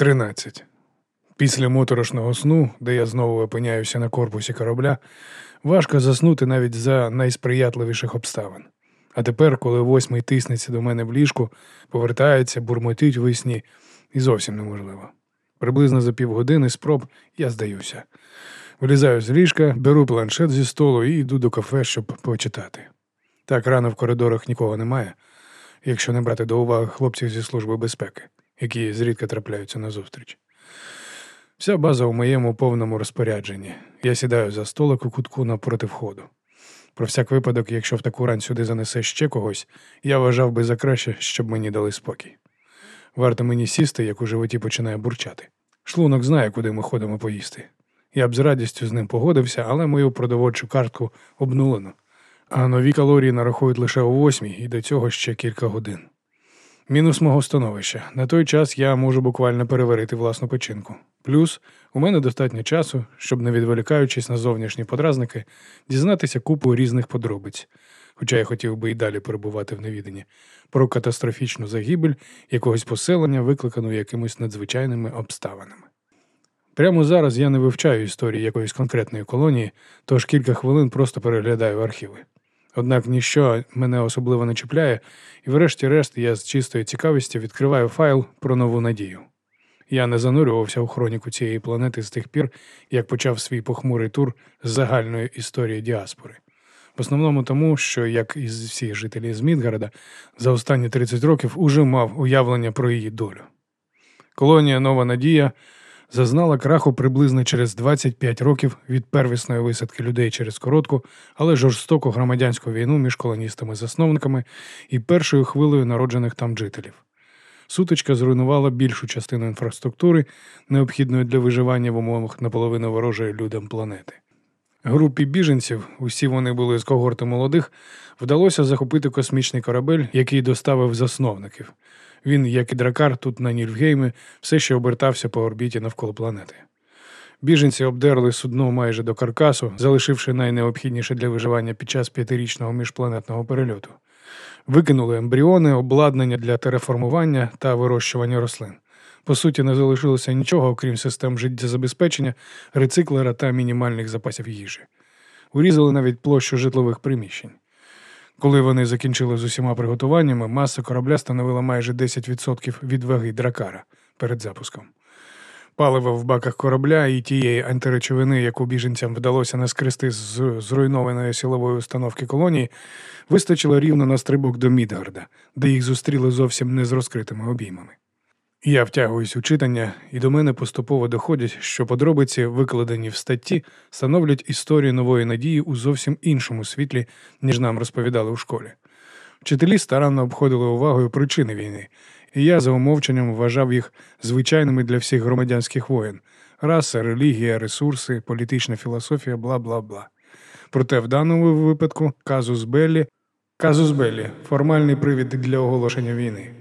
Тринадцять. Після моторошного сну, де я знову опиняюся на корпусі корабля, важко заснути навіть за найсприятливіших обставин. А тепер, коли восьмий тиснеться до мене в ліжку, повертається, бурмотить весні, і зовсім неможливо. Приблизно за півгодини спроб я здаюся. Вилізаю з ліжка, беру планшет зі столу і йду до кафе, щоб почитати. Так рано в коридорах нікого немає, якщо не брати до уваги хлопців зі служби безпеки, які зрідка трапляються назустріч. Вся база у моєму повному розпорядженні. Я сідаю за столик у кутку напроти входу. Про всяк випадок, якщо в таку рань сюди занесе ще когось, я вважав би за краще, щоб мені дали спокій. Варто мені сісти, як у животі починає бурчати. Шлунок знає, куди ми ходимо поїсти. Я б з радістю з ним погодився, але мою продовольчу картку обнулено, а нові калорії нарахують лише о восьмій і до цього ще кілька годин. Мінус мого становища. На той час я можу буквально переварити власну печінку. Плюс у мене достатньо часу, щоб, не відволікаючись на зовнішні подразники, дізнатися купу різних подробиць, хоча я хотів би і далі перебувати в невіданні, про катастрофічну загибель якогось поселення, викликану якимись надзвичайними обставинами. Прямо зараз я не вивчаю історії якоїсь конкретної колонії, тож кілька хвилин просто переглядаю архіви. Однак ніщо мене особливо не чіпляє, і врешті-решт я з чистої цікавості відкриваю файл про нову надію. Я не занурювався у хроніку цієї планети з тих пір, як почав свій похмурий тур з загальної історії діаспори. В основному тому, що, як і всі жителі з Мідгарда, за останні 30 років уже мав уявлення про її долю. Колонія Нова Надія зазнала краху приблизно через 25 років від первісної висадки людей через коротку, але жорстоку громадянську війну між колоністами-засновниками і першою хвилею народжених там жителів. Сутичка зруйнувала більшу частину інфраструктури, необхідної для виживання в умовах наполовину ворожої людям планети. Групі біженців, усі вони були з когорти молодих, вдалося захопити космічний корабель, який доставив засновників. Він, як і дракар, тут на Нільфгеймі, все ще обертався по орбіті навколо планети. Біженці обдерли судно майже до каркасу, залишивши найнеобхідніше для виживання під час п'ятирічного міжпланетного перельоту. Викинули ембріони, обладнання для тереформування та вирощування рослин. По суті, не залишилося нічого, окрім систем життєзабезпечення, рециклера та мінімальних запасів їжі. Урізали навіть площу житлових приміщень. Коли вони закінчили з усіма приготуваннями, маса корабля становила майже 10% від ваги дракара перед запуском. Паливо в баках корабля і тієї антиречовини, яку біженцям вдалося наскрести з зруйнованої силової установки колонії, вистачило рівно на стрибок до Мідгарда, де їх зустріли зовсім не з розкритими обіймами. Я втягуюсь у читання, і до мене поступово доходять, що подробиці, викладені в статті, становлять історію нової надії у зовсім іншому світлі, ніж нам розповідали у школі. Вчителі старанно обходили увагою причини війни, і я за умовченням вважав їх звичайними для всіх громадянських воєн раса, релігія, ресурси, політична філософія, бла бла бла. Проте в даному випадку казус Беллі, казус Беллі формальний привід для оголошення війни.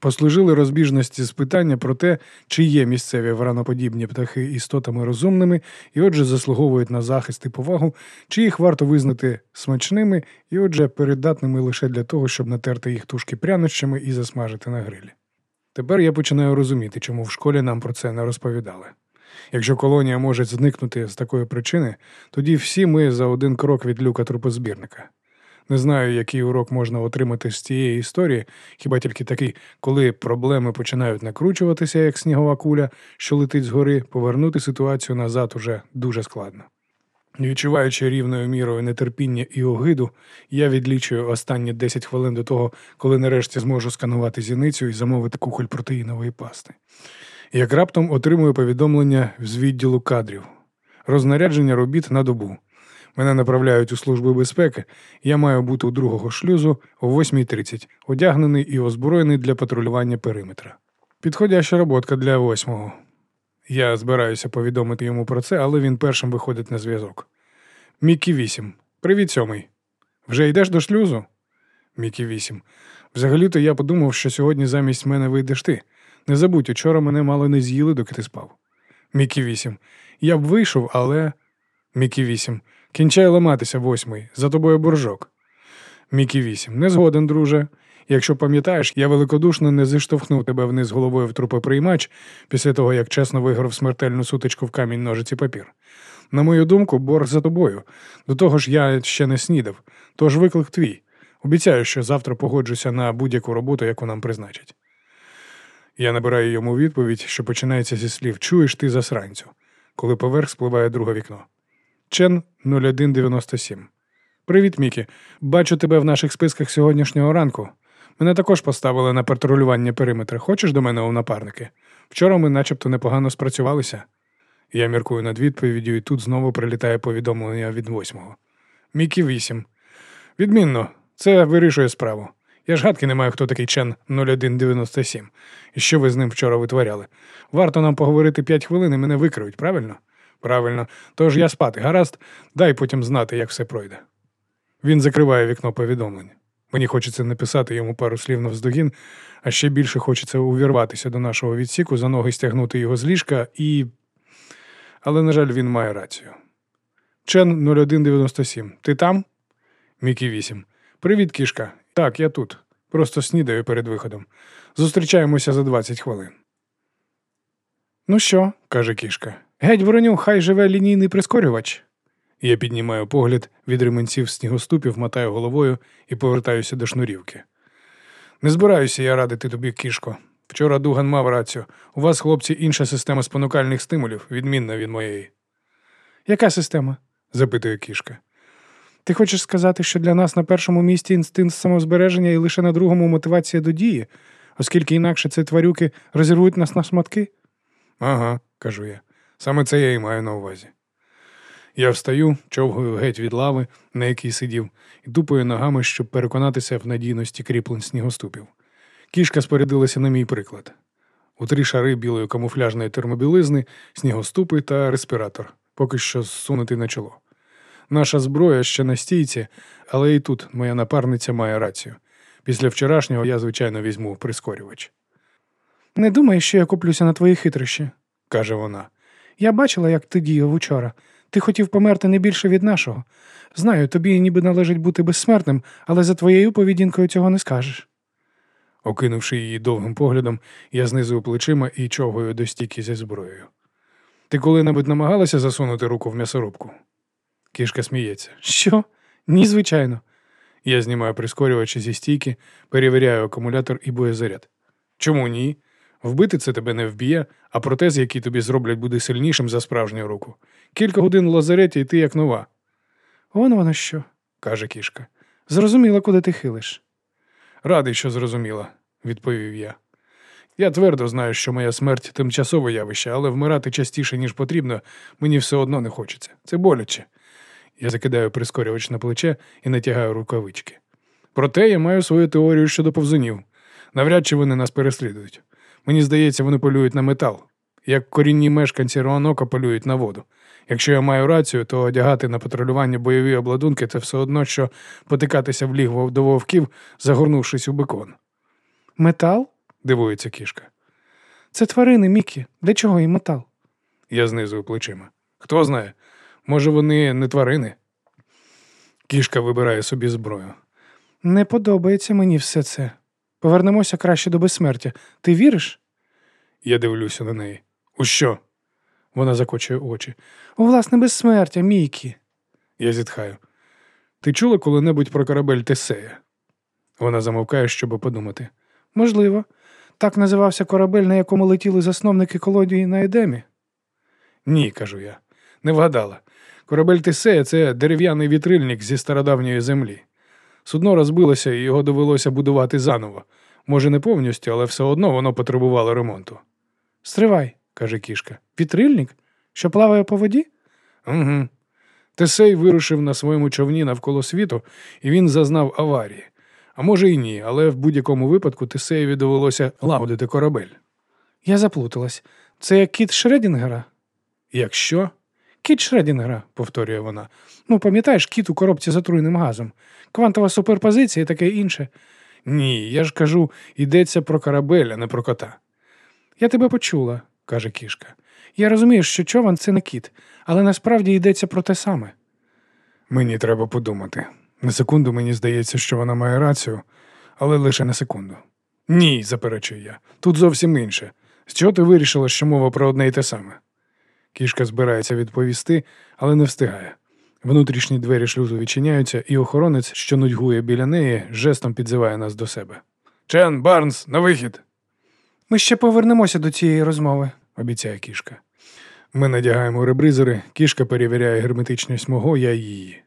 Послужили розбіжності з питання про те, чи є місцеві враноподібні птахи істотами розумними і, отже, заслуговують на захист і повагу, чи їх варто визнати смачними і, отже, передатними лише для того, щоб натерти їх тушки прянощами і засмажити на грилі. Тепер я починаю розуміти, чому в школі нам про це не розповідали. Якщо колонія може зникнути з такої причини, тоді всі ми за один крок від люка трупозбірника. Не знаю, який урок можна отримати з цієї історії, хіба тільки такий, коли проблеми починають накручуватися, як снігова куля, що летить згори, повернути ситуацію назад уже дуже складно. Відчуваючи рівною мірою нетерпіння і огиду, я відлічую останні 10 хвилин до того, коли нарешті зможу сканувати зіницю і замовити кухоль протеїнової пасти. Як раптом отримую повідомлення з відділу кадрів, рознарядження робіт на добу. Мене направляють у службу безпеки. Я маю бути у другого шлюзу о 8.30, одягнений і озброєний для патрулювання периметра. Підходяща роботка для восьмого. Я збираюся повідомити йому про це, але він першим виходить на зв'язок. Мікі 8. Привіт, сьомий. Вже йдеш до шлюзу? Мікі 8. Взагалі-то я подумав, що сьогодні замість мене вийдеш ти. Не забудь, учора мене мало не з'їли, доки ти спав. Мікі 8. Я б вийшов, але. Мікі 8. Кінчай ламатися восьмий, за тобою боржок. Мікі вісім. Не згоден, друже. Якщо пам'ятаєш, я великодушно не зіштовхнув тебе вниз головою в трупоприймач після того, як чесно виграв смертельну сутичку в камінь ножиці папір. На мою думку, борг за тобою. До того ж, я ще не снідав, тож виклик твій. Обіцяю, що завтра погоджуся на будь-яку роботу, яку нам призначать. Я набираю йому відповідь, що починається зі слів Чуєш ти засранцю, коли поверх спливає друге вікно. Чен 0197. Привіт, Мікі. Бачу тебе в наших списках сьогоднішнього ранку. Мене також поставили на патрулювання периметра. Хочеш до мене у напарники? Вчора ми начебто непогано спрацювалися. Я міркую над відповіддю, і тут знову прилітає повідомлення від восьмого. Мікі 8. Відмінно, це вирішує справу. Я ж гадки не маю, хто такий Чен 0197. І що ви з ним вчора витворяли? Варто нам поговорити п'ять хвилин і мене викриють, правильно? Правильно. Тож я спати, гаразд, дай потім знати, як все пройде. Він закриває вікно повідомлень. Мені хочеться написати йому пару слів навздогін, а ще більше хочеться увірватися до нашого відсіку, за ноги стягнути його з ліжка і. Але, на жаль, він має рацію. Чен 0197. Ти там? Мікі 8. Привіт, кішка. Так, я тут. Просто снідаю перед виходом. Зустрічаємося за 20 хвилин. Ну що, каже кішка. Геть броню, хай живе лінійний прискорювач. Я піднімаю погляд від ременців снігоступів, мотаю головою і повертаюся до шнурівки. Не збираюся я радити тобі, кішко. Вчора Дуган мав рацію. У вас, хлопці, інша система спонукальних стимулів, відмінна від моєї. Яка система? запитує кішка. Ти хочеш сказати, що для нас на першому місці інстинкт самозбереження і лише на другому мотивація до дії, оскільки інакше ці тварюки розірвуть нас на шматки? Ага, кажу я. Саме це я і маю на увазі. Я встаю, човгаю геть від лави, на якій сидів, і тупою ногами, щоб переконатися в надійності кріплень снігоступів. Кішка спорядилася на мій приклад. У три шари білої камуфляжної термобілизни, снігоступи та респіратор, поки що зсунутий на чоло. Наша зброя ще на стійці, але і тут моя напарниця має рацію. Після вчорашнього я, звичайно, візьму прискорювач. Не думай, що я куплюся на твої хитрощі, каже вона. Я бачила, як ти діяв учора. Ти хотів померти не більше від нашого. Знаю, тобі ніби належить бути безсмертним, але за твоєю поведінкою цього не скажеш. Окинувши її довгим поглядом, я знизую плечима і човгаю до стійки зі зброєю. Ти коли-небудь намагалася засунути руку в м'ясорубку? Кішка сміється. Що? Ні, звичайно. Я знімаю прискорювач зі стійки, перевіряю акумулятор і боєзаряд. Чому ні? Вбити це тебе не вб'є, а протез, який тобі зроблять, буде сильнішим за справжню руку. Кілька годин в лазареті і ти як нова. Вон воно що, каже кішка. Зрозуміла, куди ти хилиш. Радий, що зрозуміла, відповів я. Я твердо знаю, що моя смерть тимчасове явище, але вмирати частіше, ніж потрібно, мені все одно не хочеться. Це боляче. Я закидаю прискорювач на плече і натягаю рукавички. Проте я маю свою теорію щодо повзунів. Навряд чи вони нас переслідують. Мені здається, вони полюють на метал, як корінні мешканці Роанока полюють на воду. Якщо я маю рацію, то одягати на патрулювання бойові обладунки це все одно, що потикатися в лігво до вовків, загорнувшись у бекон. Метал? дивується кішка. Це тварини, Мікі. Для чого їм метал? Я знизую плечима. Хто знає, може, вони не тварини? Кішка вибирає собі зброю. Не подобається мені все це. Повернемося краще до безсмертя. Ти віриш? Я дивлюся на неї. У що? Вона закочує очі. У власне безсмертя, Мікі. Я зітхаю. Ти чула коли-небудь про корабель Тесея? Вона замовкає, щоб подумати. Можливо, так називався корабель, на якому летіли засновники колонії на Едемі. Ні, кажу я, не вгадала. Корабель Тесея це дерев'яний вітрильник зі стародавньої землі. Судно розбилося і його довелося будувати заново. Може, не повністю, але все одно воно потребувало ремонту. Стривай, каже кішка. Вітрильник? Що плаває по воді? Угу. Тесей вирушив на своєму човні навколо світу, і він зазнав аварії. А може і ні, але в будь-якому випадку Тесеєві довелося лагодити корабель. Я заплуталась. Це як кіт Шредінгера? Якщо? Кіт Шредінгера, повторює вона. Ну, пам'ятаєш, кіт у коробці з отруйним газом. Квантова суперпозиція і таке інше. Ні, я ж кажу, йдеться про корабель, а не про кота. Я тебе почула, каже кішка. Я розумію, що човен це не кіт, але насправді йдеться про те саме. Мені треба подумати. На секунду мені здається, що вона має рацію, але лише на секунду. Ні, заперечую я. Тут зовсім інше. З чого ти вирішила, що мова про одне й те саме? Кішка збирається відповісти, але не встигає. Внутрішні двері шлюзу відчиняються, і охоронець, що нудьгує біля неї, жестом підзиває нас до себе. Чен, Барнс, на вихід. Ми ще повернемося до цієї розмови, обіцяє кішка. Ми надягаємо ребризери, кішка перевіряє герметичність мого, я її.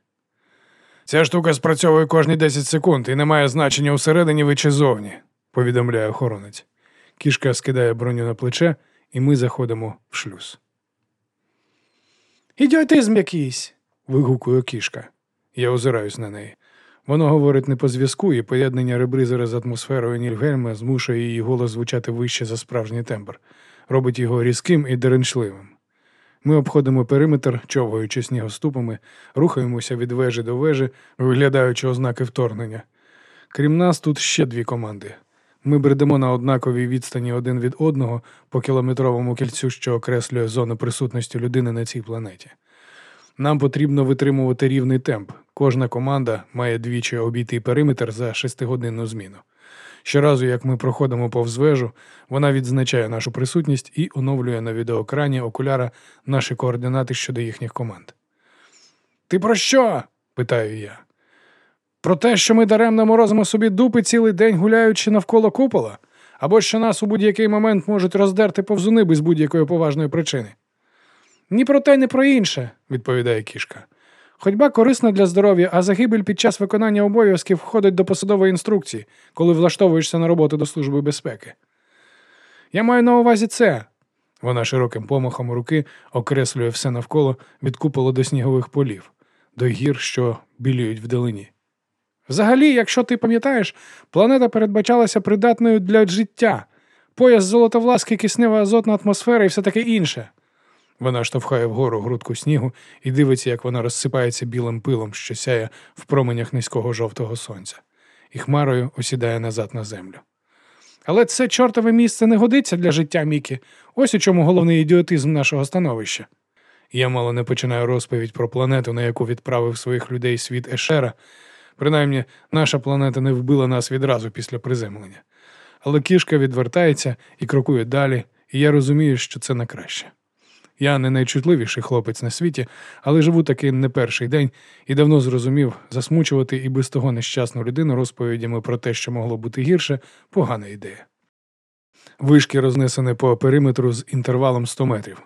Ця штука спрацьовує кожні 10 секунд і не має значення усередині ви чи зовні, повідомляє охоронець. Кішка скидає броню на плече, і ми заходимо в шлюз. Ідіотизм якийсь. вигукує кішка. Я озираюсь на неї. Воно говорить не по зв'язку, і поєднання ребризера з атмосферою Нільгельма змушує її голос звучати вище за справжній тембр, робить його різким і деренчливим. Ми обходимо периметр, човгаючи снігоступами, рухаємося від вежі до вежі, виглядаючи ознаки вторгнення. Крім нас, тут ще дві команди. Ми бредемо на однаковій відстані один від одного по кілометровому кільцю, що окреслює зону присутності людини на цій планеті. Нам потрібно витримувати рівний темп. Кожна команда має двічі обійти периметр за шестигодинну зміну. Щоразу, як ми проходимо повз вежу, вона відзначає нашу присутність і оновлює на відеоекрані окуляра наші координати щодо їхніх команд. Ти про що? питаю я. Про те, що ми даремно морозимо собі дупи цілий день гуляючи навколо купола, або що нас у будь-який момент можуть роздерти повзуни без будь-якої поважної причини. Ні про те, ні про інше, відповідає кішка. Ходьба корисна для здоров'я, а загибель під час виконання обов'язків входить до посадової інструкції, коли влаштовуєшся на роботу до Служби безпеки. Я маю на увазі це. Вона широким помахом руки окреслює все навколо від купола до снігових полів, до гір, що біліють вдалині. Взагалі, якщо ти пам'ятаєш, планета передбачалася придатною для життя, пояс золотовласки, киснева азотна атмосфера і все таке інше. Вона штовхає вгору грудку снігу і дивиться, як вона розсипається білим пилом, що сяє в променях низького жовтого сонця, і хмарою осідає назад на землю. Але це чортове місце не годиться для життя Мікі. Ось у чому головний ідіотизм нашого становища. Я мало не починаю розповідь про планету, на яку відправив своїх людей світ Ешера. Принаймні, наша планета не вбила нас відразу після приземлення. Але кішка відвертається і крокує далі, і я розумію, що це на краще. Я не найчутливіший хлопець на світі, але живу таки не перший день і давно зрозумів, засмучувати і без того нещасну людину розповідями про те, що могло бути гірше, погана ідея. Вишки рознесені по периметру з інтервалом 100 метрів.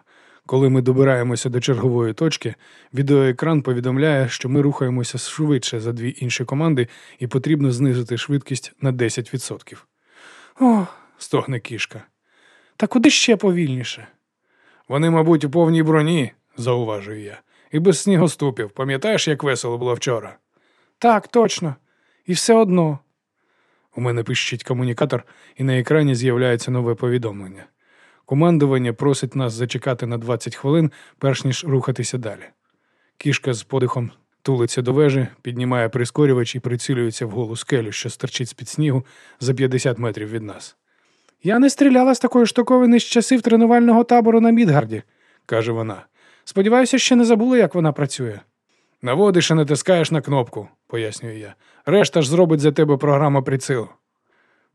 Коли ми добираємося до чергової точки, відеоекран повідомляє, що ми рухаємося швидше за дві інші команди і потрібно знизити швидкість на 10%. О, стогне кішка. Та куди ще повільніше? Вони, мабуть, у повній броні, зауважую я, і без снігоступів. Пам'ятаєш, як весело було вчора? Так, точно. І все одно. У мене пищить комунікатор, і на екрані з'являється нове повідомлення. Командування просить нас зачекати на 20 хвилин, перш ніж рухатися далі. Кішка з подихом тулиться до вежі, піднімає прискорювач і прицілюється в голу скелю, що стерчить з-під снігу за 50 метрів від нас. Я не стріляла з такої штуковини з часів тренувального табору на Мідгарді, каже вона. Сподіваюся, ще не забула, як вона працює. Наводиш і натискаєш на кнопку, пояснюю я. Решта ж зробить за тебе програма прицілу.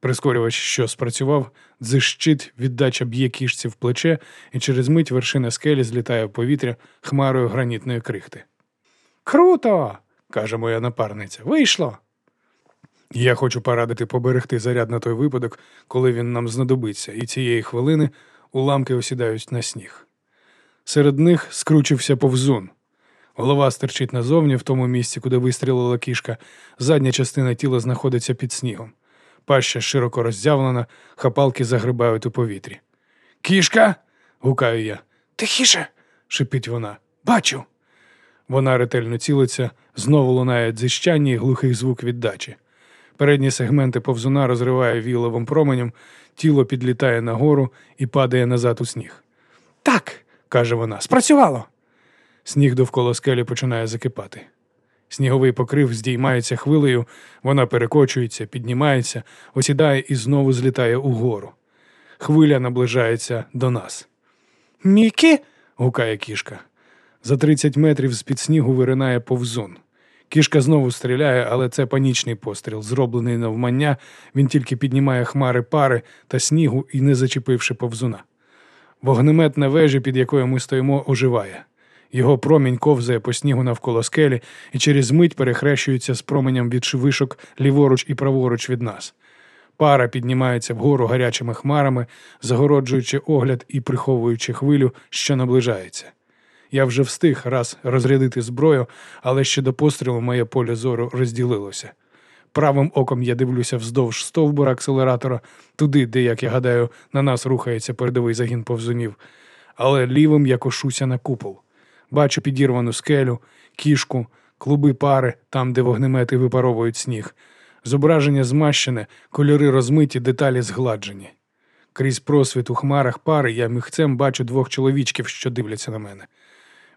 Прискорювач, що спрацював, дзищить, віддача б'є кішці в плече, і через мить вершина скелі злітає в повітря хмарою гранітної крихти. Круто! каже моя напарниця. Вийшло. Я хочу порадити поберегти заряд на той випадок, коли він нам знадобиться, і цієї хвилини уламки осідають на сніг. Серед них скручився повзун. Голова стирчить назовні, в тому місці, куди вистрілила кішка, задня частина тіла знаходиться під снігом. Паща широко роззявлена, хапалки загрибають у повітрі. Кішка. гукаю я. Тихіше. шипить вона. Бачу. Вона ретельно цілиться, знову лунає дзищання і глухий звук віддачі. Передні сегменти повзуна розриває віловим променем, тіло підлітає нагору і падає назад у сніг. Так, каже вона, спрацювало. Сніг довкола скелі починає закипати. Сніговий покрив здіймається хвилею, вона перекочується, піднімається, осідає і знову злітає угору. Хвиля наближається до нас. Мікі. гукає кішка. За 30 метрів з під снігу виринає повзун. Кішка знову стріляє, але це панічний постріл, зроблений навмання, він тільки піднімає хмари пари та снігу і не зачепивши повзуна. Вогнемет на вежі, під якою ми стоїмо, оживає. Його промінь ковзає по снігу навколо скелі і через мить перехрещується з променем від вишок ліворуч і праворуч від нас. Пара піднімається вгору гарячими хмарами, загороджуючи огляд і приховуючи хвилю, що наближається. Я вже встиг раз розрядити зброю, але ще до пострілу моє поле зору розділилося. Правим оком я дивлюся вздовж стовбура акселератора, туди, де, як я гадаю, на нас рухається передовий загін повзунів, але лівим я кошуся на купол. Бачу підірвану скелю, кішку, клуби пари, там, де вогнемети випаровують сніг. Зображення змащене, кольори розмиті, деталі згладжені. Крізь просвіт у хмарах пари я мігцем бачу двох чоловічків, що дивляться на мене.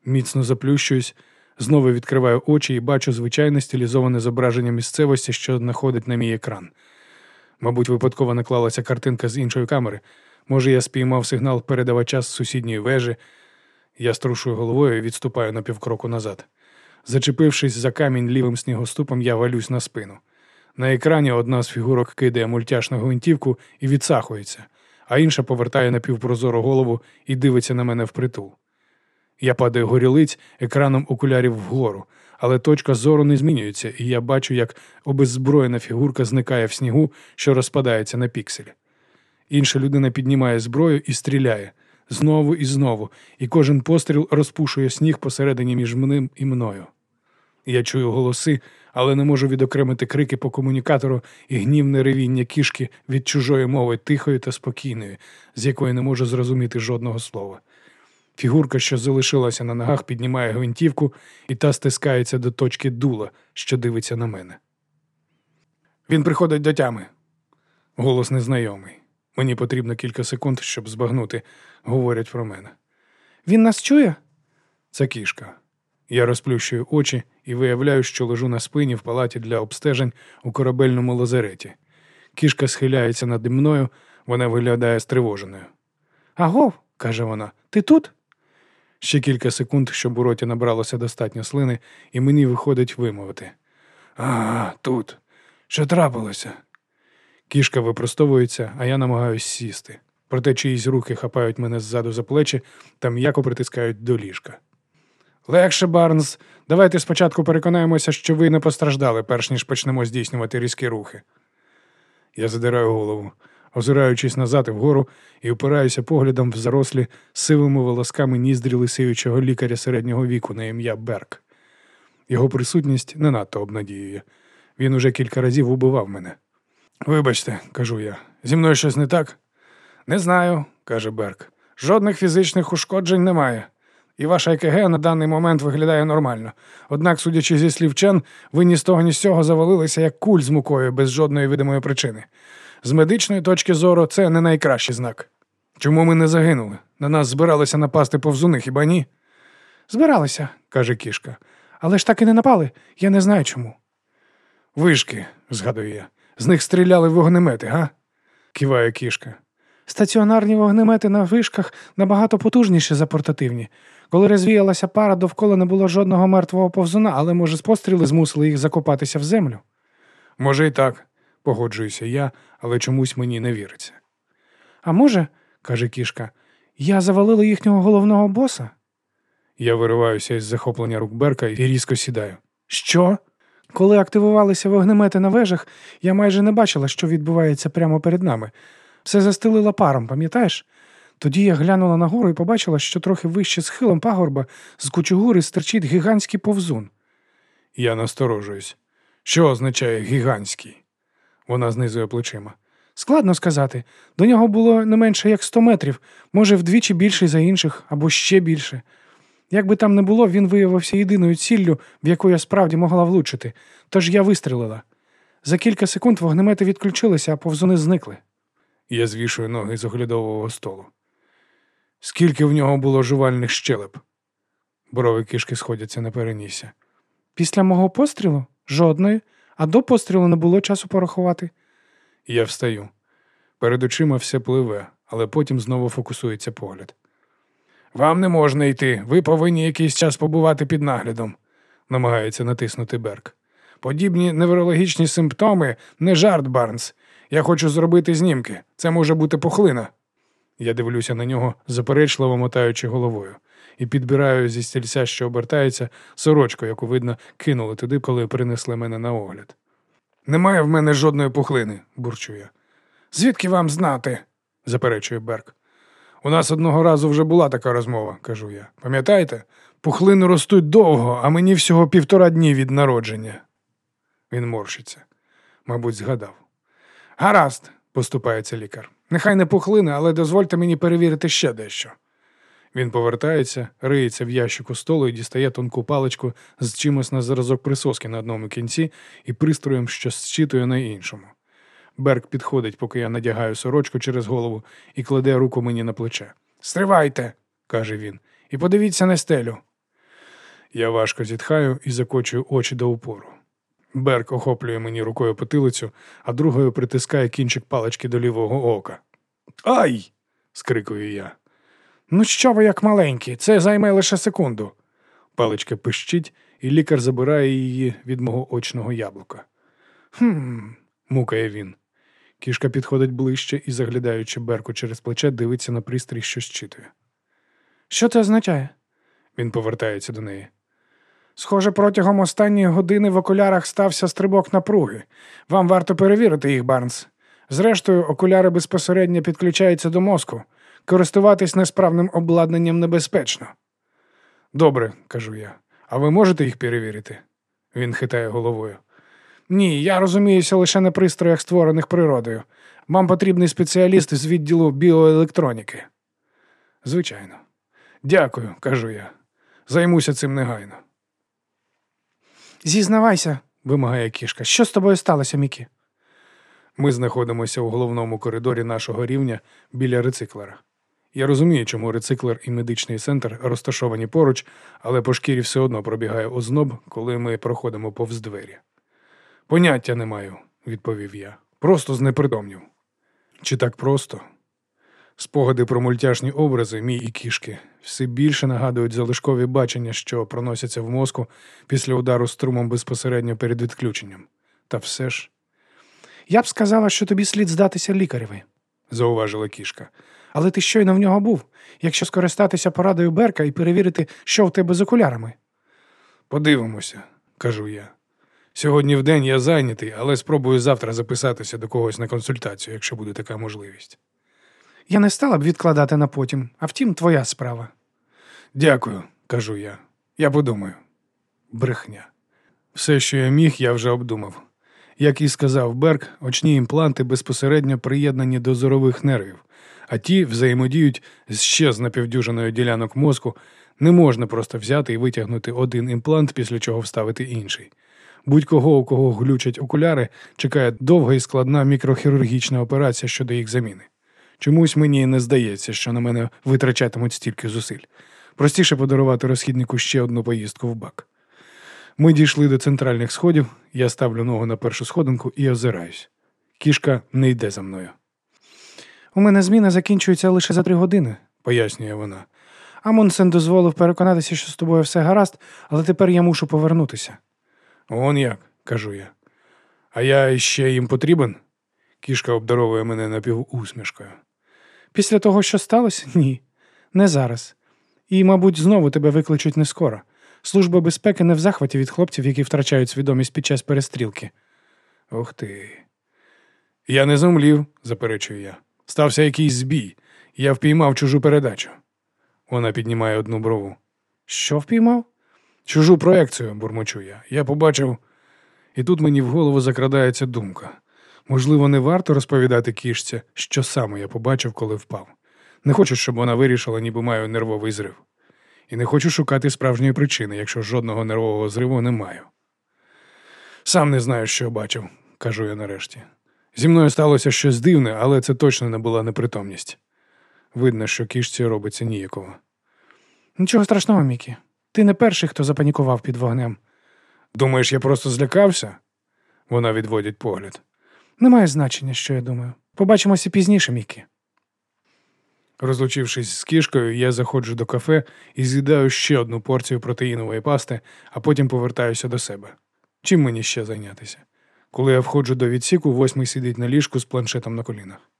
Міцно заплющуюсь, знову відкриваю очі і бачу звичайне стилізоване зображення місцевості, що знаходить на мій екран. Мабуть, випадково наклалася картинка з іншої камери. Може, я спіймав сигнал передавача з сусідньої вежі. Я струшую головою і відступаю на півкроку назад. Зачепившись за камінь лівим снігоступом, я валюсь на спину. На екрані одна з фігурок кидає мультяшну гвинтівку і відсахується, а інша повертає напівпрозору голову і дивиться на мене впритул. Я падаю горілиць екраном окулярів вгору, але точка зору не змінюється, і я бачу, як обеззброєна фігурка зникає в снігу, що розпадається на пікселі. Інша людина піднімає зброю і стріляє знову і знову, і кожен постріл розпушує сніг посередині між ним і мною. Я чую голоси, але не можу відокремити крики по комунікатору і гнівне ревіння кішки від чужої мови тихої та спокійної, з якої не можу зрозуміти жодного слова. Фігурка, що залишилася на ногах, піднімає гвинтівку, і та стискається до точки дула, що дивиться на мене. Він приходить до тями. Голос незнайомий. Мені потрібно кілька секунд, щоб збагнути, говорять про мене. Він нас чує? Це кішка. Я розплющую очі і виявляю, що лежу на спині в палаті для обстежень у корабельному лазареті. Кішка схиляється наді мною, вона виглядає стривоженою. Агов, каже вона, ти тут? Ще кілька секунд, щоб у роті набралося достатньо слини, і мені виходить вимовити. А, тут. Що трапилося? Кішка випростовується, а я намагаюсь сісти. Проте чиїсь руки хапають мене ззаду за плечі та м'яко притискають до ліжка. Легше, Барнс, давайте спочатку переконаємося, що ви не постраждали, перш ніж почнемо здійснювати різкі рухи. Я задираю голову, озираючись назад і вгору, і опираюся поглядом в зарослі сивими волосками ніздрі лисиючого лікаря середнього віку на ім'я Берк. Його присутність не надто обнадіює. Він уже кілька разів убивав мене. Вибачте, кажу я, зі мною щось не так? Не знаю, каже Берк. Жодних фізичних ушкоджень немає. І ваша ЕКГ на даний момент виглядає нормально. Однак, судячи зі слів Чен, ви ні з того, ні з цього завалилися як куль з мукою без жодної видимої причини. З медичної точки зору це не найкращий знак. Чому ми не загинули? На нас збиралися напасти повзуни, хіба ні? Збиралися, каже кішка. Але ж так і не напали. Я не знаю чому. Вишки, згадую я. З них стріляли вогнемети, га? киває кішка. Стаціонарні вогнемети на вишках набагато потужніші за портативні. Коли розвіялася пара, довкола не було жодного мертвого повзуна, але, може, постріли змусили їх закопатися в землю. Може, і так, погоджуюся я, але чомусь мені не віриться. А може, каже кішка, я завалила їхнього головного боса? Я вириваюся із захоплення рук Берка і різко сідаю. Що? Коли активувалися вогнемети на вежах, я майже не бачила, що відбувається прямо перед нами. Все застелила паром, пам'ятаєш? Тоді я глянула нагору і побачила, що трохи вище схилом пагорба з кучугури стирчить гігантський повзун. Я насторожуюсь. Що означає гігантський? Вона знизує плечима. Складно сказати. До нього було не менше як сто метрів, може, вдвічі більший за інших або ще більше. Як би там не було, він виявився єдиною ціллю, в яку я справді могла влучити, тож я вистрілила. За кілька секунд вогнемети відключилися, а повзуни зникли. Я звішую ноги з оглядового столу. Скільки в нього було жувальних щелеп? Брови кішки сходяться на перенісся. Після мого пострілу жодної, а до пострілу не було часу порахувати. Я встаю. Перед очима все пливе, але потім знову фокусується погляд. Вам не можна йти, ви повинні якийсь час побувати під наглядом. намагається натиснути Берк. Подібні неврологічні симптоми не жарт, Барнс. Я хочу зробити знімки. Це може бути пухлина. Я дивлюся на нього, заперечливо мотаючи головою, і підбираю зі стільця, що обертається, сорочку, яку, видно, кинули туди, коли принесли мене на огляд. Немає в мене жодної пухлини, бурчу я. Звідки вам знати? заперечує Берк. У нас одного разу вже була така розмова, кажу я. Пам'ятаєте? Пухлини ростуть довго, а мені всього півтора дні від народження. Він морщиться. Мабуть, згадав. Гаразд, поступається лікар. Нехай не пухлини, але дозвольте мені перевірити ще дещо. Він повертається, риється в ящику столу і дістає тонку паличку з чимось на зразок присоски на одному кінці і пристроєм, що зчитує на іншому. Берк підходить, поки я надягаю сорочку через голову і кладе руку мені на плече. Стривайте, каже він, і подивіться на стелю. Я важко зітхаю і закочую очі до упору. Берк охоплює мені рукою потилицю, а другою притискає кінчик палички до лівого ока. Ай! скрикую я. Ну, що ви як маленькі, це займе лише секунду. Паличка пищить, і лікар забирає її від мого очного яблука. Хм, мукає він. Кішка підходить ближче і, заглядаючи Берку через плече, дивиться на пристрій, що щитує. Що це означає? Він повертається до неї. Схоже, протягом останньої години в окулярах стався стрибок напруги. Вам варто перевірити їх, Барнс. Зрештою, окуляри безпосередньо підключаються до мозку. Користуватись несправним обладнанням небезпечно. Добре, кажу я. А ви можете їх перевірити? Він хитає головою. Ні, я розуміюся лише на пристроях, створених природою. Вам потрібний спеціаліст з відділу біоелектроніки. Звичайно. Дякую, кажу я. Займуся цим негайно. Зізнавайся, вимагає кішка. Що з тобою сталося, Мікі? Ми знаходимося у головному коридорі нашого рівня біля рециклера. Я розумію, чому рециклер і медичний центр розташовані поруч, але по шкірі все одно пробігає озноб, коли ми проходимо повз двері. Поняття не маю, відповів я. Просто знепритомнів. Чи так просто? Спогади про мультяшні образи, мій і кішки, все більше нагадують залишкові бачення, що проносяться в мозку після удару струмом безпосередньо перед відключенням. Та все ж. Я б сказала, що тобі слід здатися лікареві, зауважила кішка. Але ти щойно в нього був, якщо скористатися порадою Берка і перевірити, що в тебе з окулярами. Подивимося, кажу я. Сьогодні в день я зайнятий, але спробую завтра записатися до когось на консультацію, якщо буде така можливість. Я не стала б відкладати на потім, а втім, твоя справа. Дякую, кажу я. Я подумаю. Брехня. Все, що я міг, я вже обдумав. Як і сказав Берк, очні імпланти безпосередньо приєднані до зорових нервів, а ті взаємодіють з ще з напівдюжиною ділянок мозку. Не можна просто взяти і витягнути один імплант, після чого вставити інший. Будь-кого, у кого глючать окуляри, чекає довга і складна мікрохірургічна операція щодо їх заміни. Чомусь мені не здається, що на мене витрачатимуть стільки зусиль. Простіше подарувати розхіднику ще одну поїздку в бак. Ми дійшли до центральних сходів, я ставлю ногу на першу сходинку і озираюсь. Кішка не йде за мною. У мене зміна закінчується лише за три години, пояснює вона. Амундсен дозволив переконатися, що з тобою все гаразд, але тепер я мушу повернутися. Он як, кажу я. А я ще їм потрібен? Кішка обдаровує мене напівусмішкою. Після того, що сталося? Ні, не зараз. І, мабуть, знову тебе викличуть не скоро. Служба безпеки не в захваті від хлопців, які втрачають свідомість під час перестрілки. Ух ти. Я не зумлів, заперечую я. Стався якийсь збій. Я впіймав чужу передачу. Вона піднімає одну брову. Що впіймав? Чужу проекцію, бурмочу я. Я побачив. І тут мені в голову закрадається думка. Можливо, не варто розповідати кішці, що саме я побачив, коли впав. Не хочу, щоб вона вирішила, ніби маю нервовий зрив. І не хочу шукати справжньої причини, якщо жодного нервового зриву не маю. Сам не знаю, що бачив, кажу я нарешті. Зі мною сталося щось дивне, але це точно не була непритомність. Видно, що кішці робиться ніяково. Нічого страшного, Мікі. Ти не перший, хто запанікував під вогнем. Думаєш, я просто злякався? Вона відводить погляд. Немає значення, що я думаю. Побачимося пізніше, Мікі. Розлучившись з кішкою, я заходжу до кафе і з'їдаю ще одну порцію протеїнової пасти, а потім повертаюся до себе. Чим мені ще зайнятися? Коли я входжу до відсіку, восьмий сидить на ліжку з планшетом на колінах.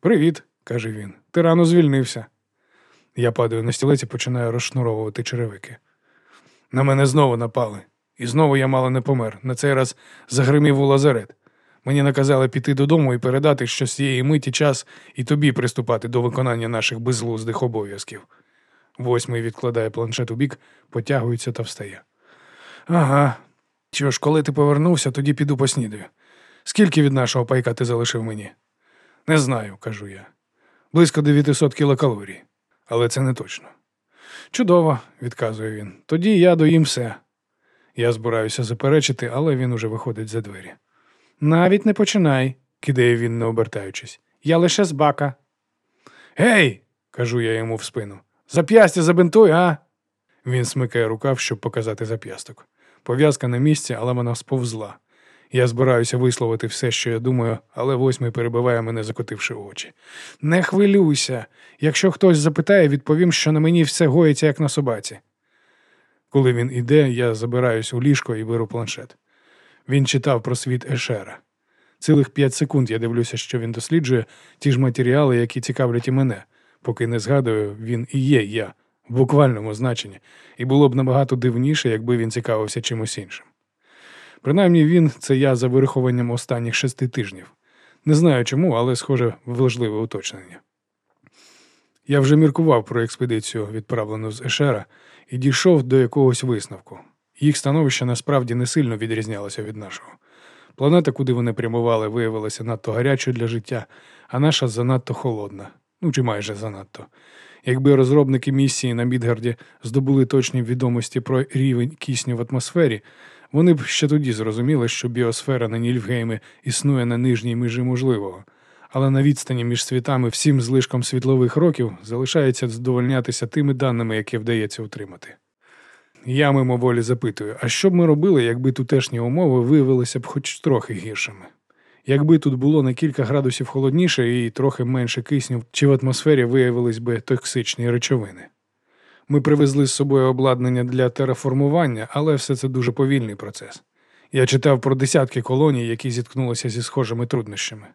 Привіт, каже він. Ти рано звільнився. Я падаю на стілець і починаю розшнуровувати черевики. На мене знову напали. І знову я мало не помер. На цей раз загримів у лазарет. Мені наказали піти додому і передати, що з цієї миті час і тобі приступати до виконання наших безглуздих обов'язків. Восьмий відкладає планшет у бік, потягується та встає. Ага. Що ж, коли ти повернувся, тоді піду поснідаю. Скільки від нашого пайка ти залишив мені? Не знаю, кажу я. Близько 900 кілокалорій. Але це не точно. Чудово, відказує він. Тоді я доїм все. Я збираюся заперечити, але він уже виходить за двері. Навіть не починай, кидає він, не обертаючись. Я лише з бака. Гей, кажу я йому в спину. Зап'ястя забинтуй, а? Він смикає рукав, щоб показати зап'ясток. Пов'язка на місці, але вона сповзла. Я збираюся висловити все, що я думаю, але восьмий перебиває мене, закотивши очі. Не хвилюйся. Якщо хтось запитає, відповім, що на мені все гоїться, як на собаці. Коли він іде, я забираюсь у ліжко і беру планшет. Він читав про світ Ешера. Цілих п'ять секунд я дивлюся, що він досліджує ті ж матеріали, які цікавлять і мене, поки не згадую, він і є я в буквальному значенні, і було б набагато дивніше, якби він цікавився чимось іншим. Принаймні він це я за вирахуванням останніх шести тижнів. Не знаю чому, але схоже важливе уточнення. Я вже міркував про експедицію, відправлену з Ешера, і дійшов до якогось висновку. Їх становище насправді не сильно відрізнялося від нашого. Планета, куди вони прямували, виявилася надто гарячою для життя, а наша занадто холодна, ну чи майже занадто. Якби розробники місії на Мідгарді здобули точні відомості про рівень кисню в атмосфері, вони б ще тоді зрозуміли, що біосфера на Нільфгеймі існує на нижній межі можливого, але на відстані між світами всім злишком світлових років залишається задовольнятися тими даними, які вдається утримати. Я мимоволі запитую, а що б ми робили, якби тутешні умови виявилися б хоч трохи гіршими? Якби тут було на кілька градусів холодніше і трохи менше кисню, чи в атмосфері виявились би токсичні речовини? Ми привезли з собою обладнання для тераформування, але все це дуже повільний процес. Я читав про десятки колоній, які зіткнулися зі схожими труднощами.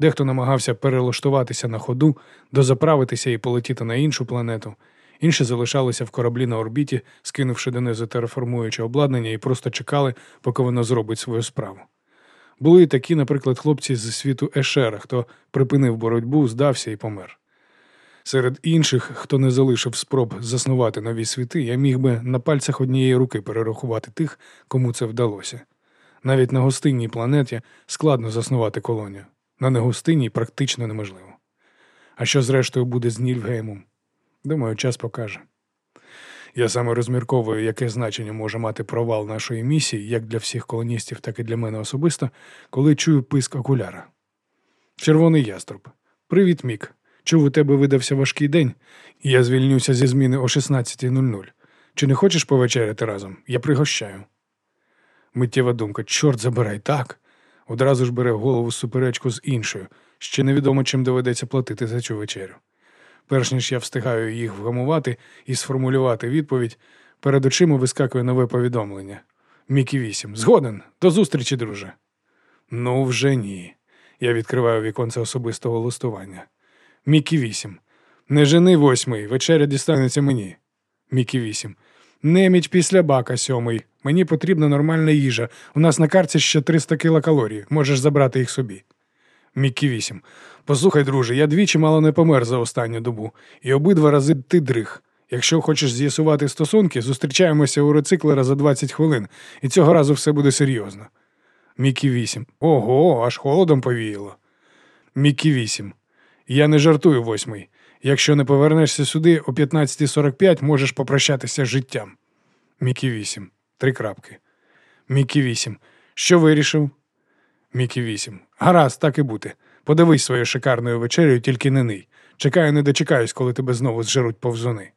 Дехто намагався перелаштуватися на ходу, дозаправитися і полетіти на іншу планету. Інші залишалися в кораблі на орбіті, скинувши донизу тераформуюче обладнання, і просто чекали, поки воно зробить свою справу. Були і такі, наприклад, хлопці з світу Ешера, хто припинив боротьбу, здався і помер. Серед інших, хто не залишив спроб заснувати нові світи, я міг би на пальцях однієї руки перерахувати тих, кому це вдалося. Навіть на гостинній планеті складно заснувати колонію, на негостинній практично неможливо. А що, зрештою, буде з Нільфгеймом? Думаю, час покаже. Я саме розмірковую, яке значення може мати провал нашої місії, як для всіх колоністів, так і для мене особисто, коли чую писк окуляра. Червоний яструб. Привіт, Мік. Чув, у тебе видався важкий день, і я звільнюся зі зміни о 16.00. Чи не хочеш повечеряти разом? Я пригощаю. Миттєва думка, чорт забирай, так. Одразу ж бере голову суперечку з іншою. Ще невідомо, чим доведеться платити за цю вечерю. Перш ніж я встигаю їх вгамувати і сформулювати відповідь, перед очима вискакує нове повідомлення. Мікі вісім. Згоден. До зустрічі, друже. Ну, вже ні. Я відкриваю віконце особистого листування. Мікі вісім. Не жени восьмий, вечеря дістанеться мені. Мікі вісім. Неміч після бака сьомий. Мені потрібна нормальна їжа. У нас на карті ще 300 кілокалорій. Можеш забрати їх собі. Мікі вісім. Послухай, друже, я двічі мало не помер за останню добу, і обидва рази ти дрих. Якщо хочеш з'ясувати стосунки, зустрічаємося у рециклера за 20 хвилин, і цього разу все буде серйозно. Мікі вісім. Ого, аж холодом повіяло. Мікі вісім. Я не жартую восьмий. Якщо не повернешся сюди о 15.45, можеш попрощатися з життям. Мікі вісім. Три крапки. Мікі вісім. Що вирішив? Мікі вісім. Гаразд, так і бути. Подивись своєю шикарною вечерею, тільки не ний. Чекаю, не дочекаюсь, коли тебе знову зжеруть повзуни.